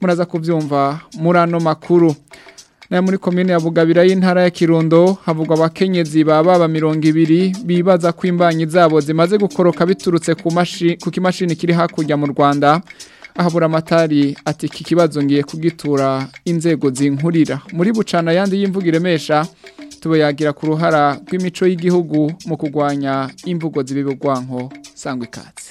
muraza kubyumva murano makuru na muri komine ya bugabira y'intara ya kirundo havugwa abakenyezi ba baba mirongo ibiri bibaza ko imbanyi zabo zimaze gukoroka biturutse ku ku kimashini kiri hakurya mu rwanda ahabura amatari ati iki kibazo ngiye kugitura inzego zinkurira muri bucana yandi y'imvugo iremesha yagira ku ruhara rw'imico y'igihugu mu kugwanya imvugo z'ibibugwanko sangwa ikatsi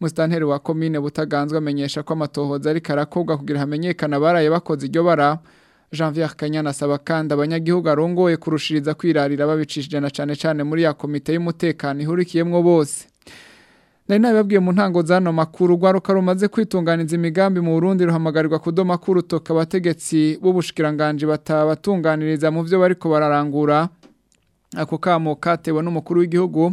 musitanteri wa komine butaganzwe amenyesha ko amatohoza ariko arakobwa kugira hamenyekane abaraye bakoze iryo bara Janvier Kanyana asaba kandi abanyagihugu arongoye kurushiriza kwirarira babicishije na cane cane muri ya komite y'umutekano ihurikiyemwo bose nari nabibabwiye mu ntango z'ano makuru urwaruka rumaze kwitunganiza imigambi mu burundi ruhamagarirwa kudoma toka abategetsi b'ubushikiranganji batabatunganiriza mu byo bariko bararangura ako kamo katewe n'umukuru w'igihugu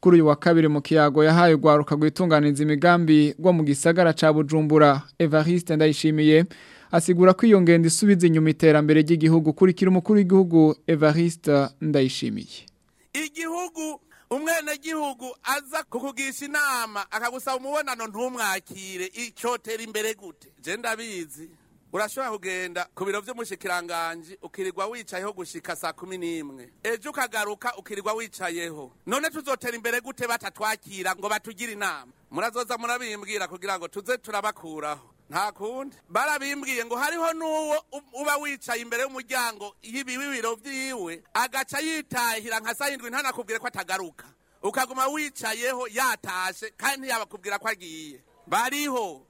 kuri uyu wa kabiri mu kiyago yahaye urwaruka rwitunganiza imigambi rwo mu gisagara ca bujumbura evariste ndayishimiye asigura ko iyo isubiza inyuma iterambere ry'igihugu kurikira umukuru w'igihugu evariste ndayishimiye igihugu umwenegihugu aza kukugisha inama akagusaba umubonano ntumwakire icyotera imbere gute genda abizi urashobora kugenda ku biro by'umushikiranganji ukirirwa wicayeho gushika saa kumi n'imwe ejo ukagaruka ukirirwa wicayeho none tuzotera imbere gute batatwakira ngo batugire inama murazoza murabimbwira kugira ngo tuze turabakuraho ntakunda barabimbwiye ngo hariho n'uwo uba wicaye imbere y'umuryango y'ibiwibiro byiwe agaca yitahira nka saa ntanakubwire ko atagaruka ukaguma wicayeho yatashe kandi ntiyabakubwira ko agiye bariho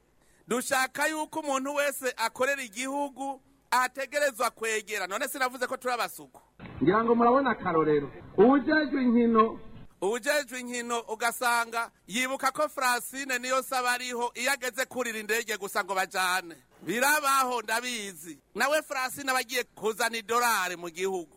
dushaka yuko umuntu wese akorera igihugu ategerezwa kwegera none sinavuze ko turi abasuku ngira ngo murabona akarorero ubujyajwe inkino ubujejwe inkino ugasanga yibuka ko francine niyo saba ariho iyo ageze kurira indege gusa ngo bajyane birabaho ndabizi nawe francine aba agiye kuzana idolari mu gihugu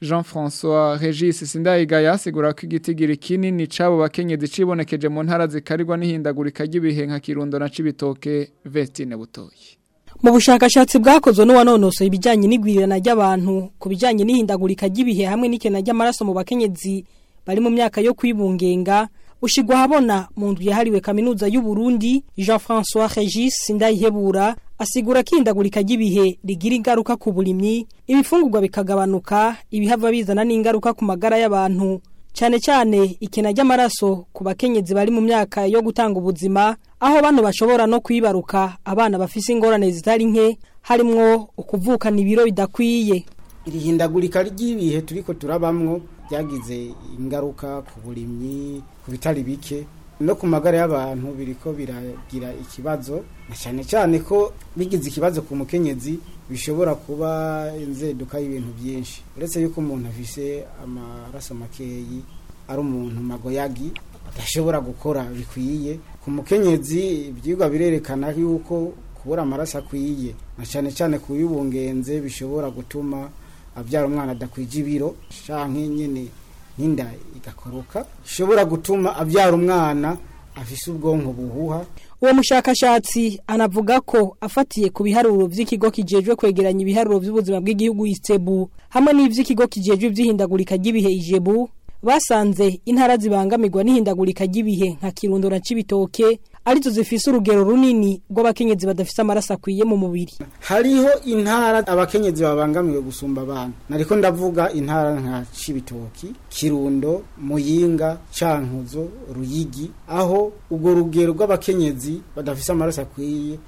jean francois regis Sindayiga yasigura ko igitigiri kinini cy'abo bakenyezi cibonekeje mu ntara zikarirwa n'ihindagurika ry'ibihe nka kirundo na cibitoke vestine butoye mu bushakashatsi bwakozwe n'uwanonosoye ibijyanye n'igwirirana ry'abantu ku bijyanye n'ihindagurika ry'ibihe hamwe n'ikena ry'amaraso mu bakenyezi bari mu myaka yo kwibungenga ushyirwa habona mu nzu yahariwe kaminuza y'uburundi jean francois regis Sindayhebura asigura akindagurika ry'ibihe rigira ingaruka ku burimyi ibifungurwa bikagabanuka ibihava bizana n'ingaruka ku magara y'abantu cyane cyane ikena ry'amaraso ku bakenyezi bari mu myaka yo gutanga ubuzima aho bano bashobora no kwibaruka abana bafise ingorane zitari nke harimwo ukuvukana ibiro bidakwiye iri hindagurika ry'ibihe turiko turabamwo byagize ingaruka ku burimyi ku bitari bike no ku magara y'abantu biriko biragira ikibazo cyane cyane ko bigize ikibazo ku mukenyezi bishobora kuba inzeduka y'ibintu byinshi uretse yuko umuntu afise amaraso makeyi ari umuntu magoyagi adashobora gukora bikwiye ku mukenyezi ibyigwa birerekana yuko kubura amaraso akwiye na cyane cyane kuyibungenze bishobora gutuma abyara umwana adakwije ibiro cyangwa nyine n'inda igakoroka bishobora gutuma abyara umwana afise ubwonko buhuha uwo mushakashatsi anavuga ko afatiye ku biharuro by'ikigo kijejwe kwegeranya ibiharuro by'ubuzima bw'igihugu isebu hamwe n'iby'ikigo kijejwe by'ihindagurika ry'ibihe ijebu basanze intara zibangamirwa n'ihindagurika ry'ibihe nka kirundo na cibitoke arizo zifise urugero runini rw'abakenyezi badafise amaraso akwiye mu mubiri hariho intara abakenyezi babangamiwe gusumba abantu nariko ndavuga intara nka cibitoki kirundo muyinga cankuzo ruyigi aho ubwo rugero rw'abakenyezi badafise amaraso akwiye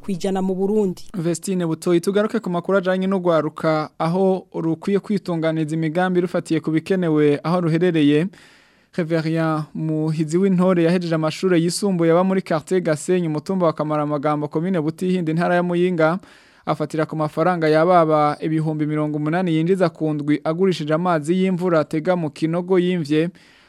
kwijana mu burundi vestine butoyi tugaruke ku makuru ajyanye no aho rukwiye kwitunganiza imigambi rufatiye ku bikenewe aho ruherereye Reveria muhizi w'intore yaheje amashuri yisumbuye aba muri quartier Gasenyi umutumba wa Kamaramagambo commune Butihindi intara ya Muyinga afatira ku mafaranga yababa ibihumbi 180 yinjiza kundwi agurishije amazi y'imvura atega mu kinogo yimvye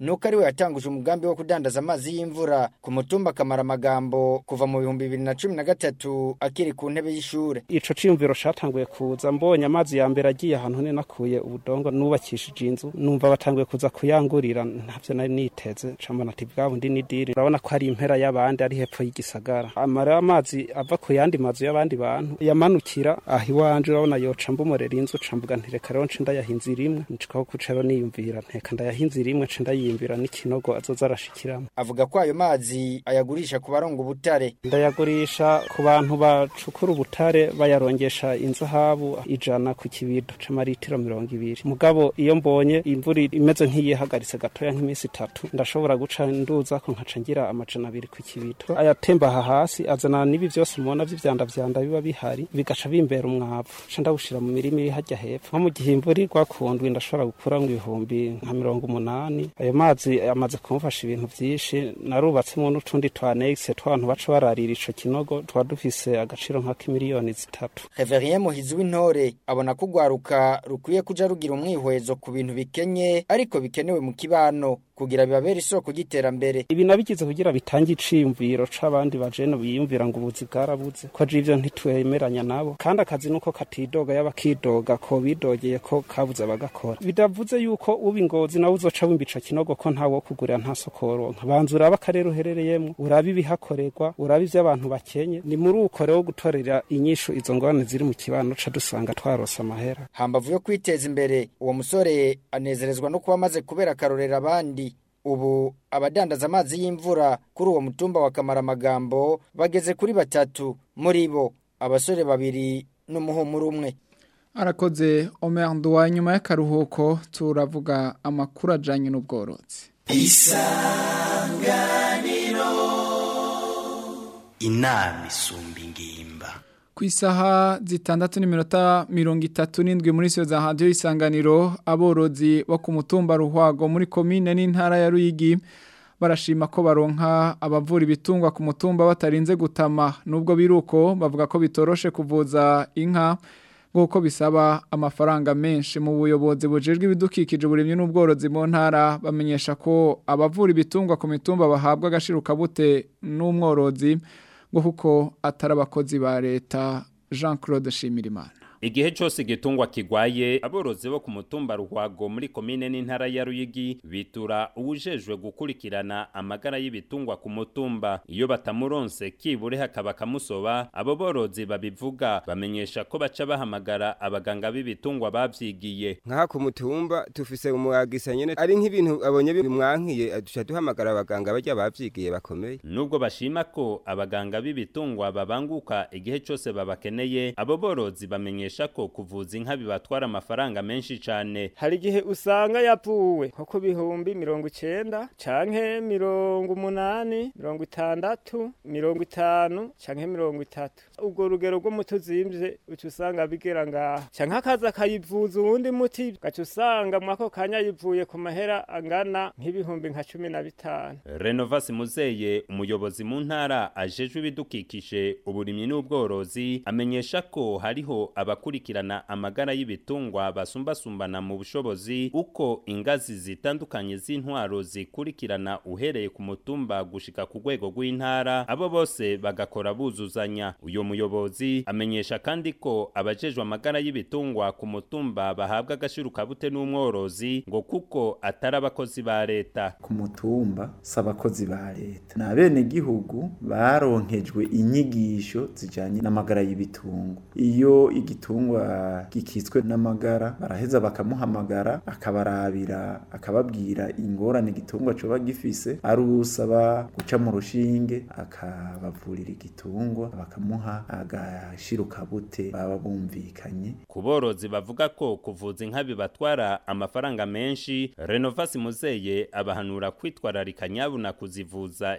nuko ari we yatanguje umugambi wo kudandaza amazi y'imvura ku mutumba akamara amagambo kuva mu bihumbi bibiri na cumi na gatatu akiri ku ntebe y'ishuri ico ciyumviro catanguye kuza mbonye amazi ya mbere agiye ahantu nakuye ubudongo nubakishije inzu numva batanguye kuza kuyangurira ntavyo nari niteze camana ati bwabo ndi nidiri urabona ko ari impera y'abandi ari hepfo y'igisagara amara amazi ava ku yandi mazu y'abandi bantu yamanukira aho iwanje urabona yoca mbumorera inzu cambuga ntireka rero nce ndayahinze rimwe ncikaho kuca niyumvira nteka ndayahinze rimwe nshinda ndayi yiyumvira n'ikinogo azoza arashikiramo avuga ko ayo mazi ayagurisha ku baronga ubutare ndayagurisha ku bantu bacukura ubutare bayarongesha inzahabu ijana ku kibido c'amaritiro mirongo ibiri mugabo iyo mbonye imvura imeze nk'iyihagaritse gatoya nk'iminsi itatu ndashobora guca nduza ko nkaca ngira amajana abiri ku kibido ayatemba aha hasi azana n'ibi byose mubona by'ivyandavyanda biba bihari bigaca bimbera umwavu ca ndawushira mu mirima iri hajya hepfo nko mu gihe imvura irwa kundwi ndashobora gukuramo ibihumbi nka mirongo umunani ayo amazi amaze kumufasha ibintu byinshi narubatsemo n'utundi twanegise tw'abantu baca bararira ico kinogo twa dufise agaciro nk'ak'imiliyoni zitatu Reverien Muhizi w'intore abona ko urwaruka rukwiye kuja rugira umwihwezo ku bintu bikenye ariko bikenewe mu kibano kugira bibabere isoko ry'iterambere ibi nabigize kugira bitange iciyumviro c'abandi bajene biyumvira ngo ubuzi bwarabutse ko aje ivyo ntitwemeranya nabo kandi akazi nuko katidoga y'abakidoga ko bidogeye ko kabuze abagakora bidavuze yuko ubi ingozi nawe uzoca wimbica kinogo ko ntawo kugurira nta sokoro woronka banza uraba akarere uherereyemo uraba ibihakorerwa uraba bakenye ni muri ukore wo gutorera inyishu izo ngorane ziri mu kibano ca dusanga twarose amahera hambavu yo kwiteza imbere uwo musore anezerezwa no kuba amaze kubera akarorera abandi ubu abadandaza amazi y'imvura kuri uwo mutumba wa kamaramagambo bageze kuri batatu muri bo abasore babiri n'umuhumuro umwe arakoze omeranduwa nyuma y'akaruhuko turavuga amakuru ajyanye n'ubworozi isanganiro inama isumba ingimba ku isaha zitandatu n'iminota mirongo itatu n'indwi muri siyo za hadiyo isanganiro aborozi bo ku mutumba ruhwago muri komine n'intara ya ruyigi barashima ko baronka abavura ibitungwa ku mutumba batarinze gutama nubwo biruko bavuga ko bitoroshe kuvuza inka nk'uko bisaba amafaranga menshi mu buyobozi bujejwe ibidukikije uburimyi n'ubworozi mu ntara bamenyesha ko abavura ibitungwa ku mitumba bahabwa agashirukabute n'umworozi ngo kuko atari abakozi ba leta jean claude Shimirimana igihe cyose igitungwa kigwaye aborozi bo ku mutumba ruhwago muri komine n'intara ya ruyigi bitura uwujejwe gukurikirana amagara y'ibitungwa ku mutumba iyo batamuronse kibure hakaba akamusoba abo borozi babivuga bamenyesha ko baca bahamagara abaganga b'ibitungwa babyigiye nk'aha ku mutumba tufise umuragisa nyine ari nk'ibintu abonye bimwankiye aduca duhamagara abaganga bajya babyigiye bakomeye nubwo bashima ko abaganga b'ibitungwa babanguka igihe cyose babakeneye abo borozi bamenyesha bamenyesha ko kuvuza inka bibatwara amafaranga menshi cyane hari igihe usanga yapfuwe nko ku bihumbi mirongo icyenda canke mirongo umunani mirongo itandatu mirongo itanu canke mirongo itatu ubwo rugero rw'umuti uzimvye uca usanga bigera ngaho canke akaza akayivuza uwundi muti ugaca usanga mwako kanya yivuye ku mahera angana nk'ibihumbi nka cumi na bitanu renovasi muzeye umuyobozi mu ntara ajejwe ibidukikije uburimyi n'ubworozi amenyesha ko hariho abak abakurikirana amagara y'ibitungwa basumbasumbana mu bushobozi uko ingazi zitandukanye z'intwaro zikurikirana uhereye ku mutumba gushika ku rwego rw'intara abo bose bagakora buzuzanya uyu muyobozi amenyesha kandi ko abajejwe amagara y'ibitungwa ku mutumba bahabwa agashuru kabute n'umworozi ngo kuko atari abakozi ba leta ku mutumba si abakozi ba leta ni abenegihugu baronkejwe inyigisho zijyanye n'amagara y'ibitungo iyo igituma igitungwa kikitswe n'amagara baraheza bakamuhamagara akabarabira akababwira ingorane igitungwa coba gifise ari usaba guca mu rushinge akabavurira igitungwa bakamuha agashira ukabute baba bumvikanye ku borozi bavuga ko kuvuza inka bibatwara amafaranga menshi renovasi muzeye abahanura kwitwararika nyabuna kuzivuza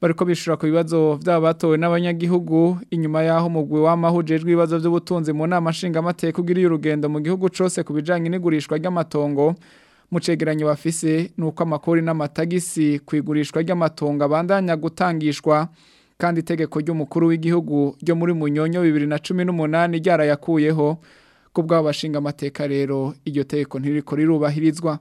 bariko bishura ku bibazo vy'abatowe n'abanyagihugu inyuma yaho mugwi w'amahujejwe ibibazo by'ubutunzi mu nama nshingamateka ugiriye urugendo mu gihugu cose ku bijanye n'igurishwa ry'amatongo mu cegeranyo bafise nuko amakori n'amatagisi ku igurishwa ry'amatongo abandanya gutangishwa kandi itegeko ry'umukuru w'igihugu ryo muri munyonyo bibiri na cumi n'umunani ryarayakuyeho kubw'abashinga amateka rero iryo tegeko ntiriko rirubahirizwa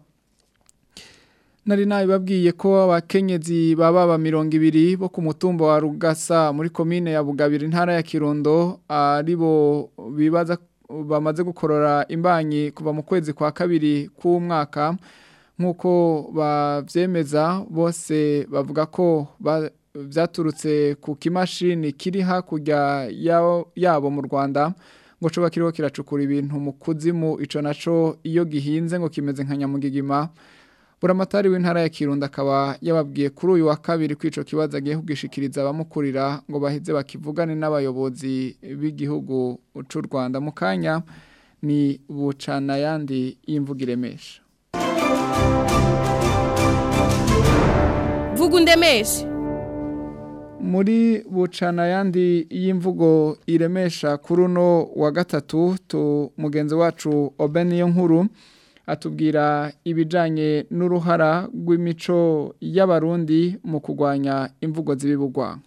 nari nabibabwiye ko abakenyezi baba ba mirongo ibiri bo ku mutumba wa rugasa muri komine ya bugabira intara ya kirundo aribo bibaza bamaze gukorora imbanyi kuva mu kwezi kwa kabiri k'umwaka nk'uko babyemeza bose bavuga ko byaturutse ku kimashini kiri hakurya yabo mu rwanda ngo coba kiriho kiracukura ibintu mu kuzimu ico naco iyo gihinze ngo kimeze nka nyamugigima buramatari w'intara ya kirundo akaba yababwiye kuri uyu wa kabiri ko icyo kibazo kugishikiriza abamukurira ngo baheze bakivugane n'abayobozi b'igihugu cy'u rwanda mu kanya ni bucana ayandi y'imvugo iremesha vuga undemeshe muri bucana yandi y'imvugo iremesha kuri uno wa gatatu tu mugenzi wacu obeniyo nkuru atubwira ibijyanye n'uruhara rw'imico y'abarundi mu kurwanya imvugo z'ibibugwango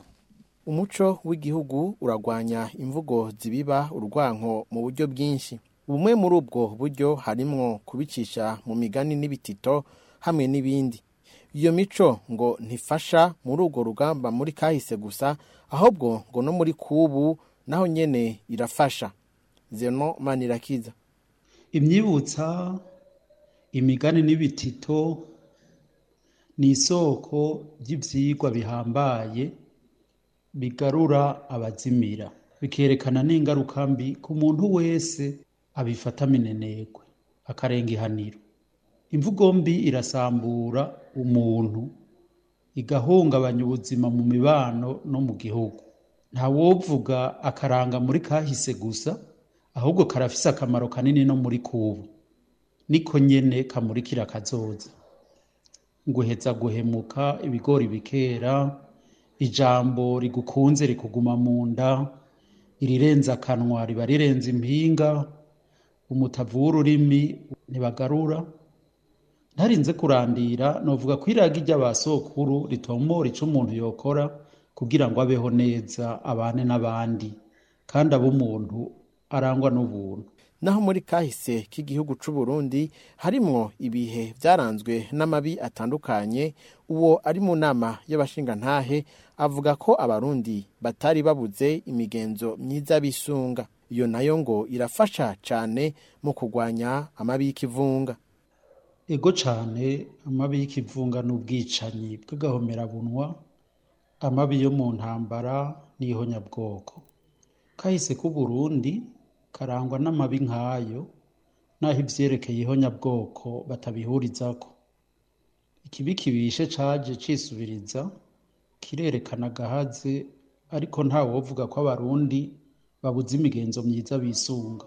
umuco w'igihugu uragwanya imvugo zibiba urwanko mu buryo bwinshi bumwe muri ubwo buryo harimwo kubicisha mu migani n'ibitito hamwe n'ibindi iyo mico ngo ntifasha muri urwo rugamba muri kahise gusa ahubwo ngo no muri kubu naho nyine irafasha zeno manirakiza imyibutsa imigani n'ibitito ni isoko ry'ibyigwa bihambaye bigarura abazimira bikerekana n'ingaruka mbi ku muntu wese abifata minenegwe akarenga ihaniro imvugo mbi irasambura umuntu igahungabanya ubuzima mu mibano no mu gihugu nta wovuga akaranga muri kahise gusa ahubwo karafise akamaro kanini no muri kubu niko nyene kamurikira kazoza nguheza guhemuka ibigori bikera ijambo rigukunze rikuguma mu nda irirenze akanwa riba rirenze impinga umutavu w'ururimi ntibagarura ntarinze kurandira novuga ko iragi ry'abasokuru ritomora ico umuntu yokora kugira ngo abeho neza abane n'abandi kandi aba umuntu arangwa n'ubuntu naho muri kahise k'igihugu cy'u Burundi harimo ibihe byaranzwe n'amabi atandukanye uwo ari mu nama y'abashingantahe avuga ko abarundi batari babuze imigenzo myiza bisunga iyo nayo ngo irafasha cyane mu kurwanya amabi y'ikivunga ego cyane amabi y'ikivunga ubwicanyi bw'agahomerabunwa amabi yo mu ntambara n'ihonyabwoko kahise k'uburundi karangwa n'amabi nk'ayo n'aho ibyerekeyeho nyabwoko ko ikibi kibishe caje cisubiriza kirerekana agahaze ariko wovuga ko abarundi babuze imigenzo myiza bisunga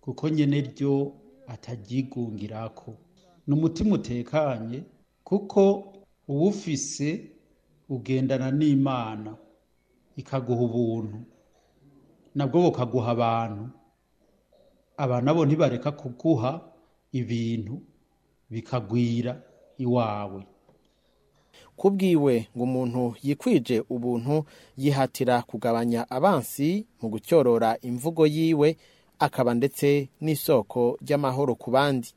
kuko nyine ryo atagigungirako. ni umutima utekanye kuko uwufise ugendana n'imana ikaguha ubuntu nabwo bukaguha abantu abantu bo ntibareka kuguha ibintu bikagwira iwawe kubwiwe ngo umuntu yikwije ubuntu yihatira kugabanya abansi mu gucyorora imvugo yiwe akaba ndetse n'isoko ry'amahoro ku bandi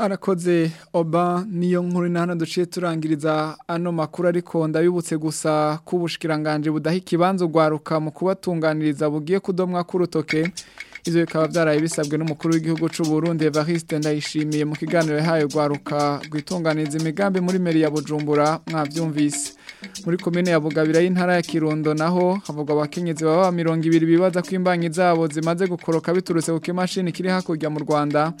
arakoze oba niyo nkuru na hano duciye turangiriza ano makuru ariko ndabibutse gusa ko ubushikiranganje budaha ikibanza ugwaruka mu kubatunganiriza bugiye kudomwa k'urutoke Ibyo bikaba byaraye bisabwe n'umukuru w'igihugu cy'u Burundi Evariste Ndayishimiye mu kiganiro yahaye rwaruka rwitunganiza imigambi muri meri ya Bujumbura mwabyumvise muri komine ya Bugabira y'intara ya Kirundo naho havugwa abakenyezi baba ibiri bibaza kwimbanyi zabo zimaze gukoroka biturutse ku kimashini kiri hakurya mu Rwanda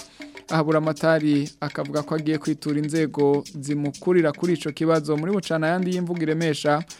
ahabura amatari akavuga ko agiye kwitura inzego zimukurira kuri icyo kibazo muri bucana yandi y’imvugo iremesha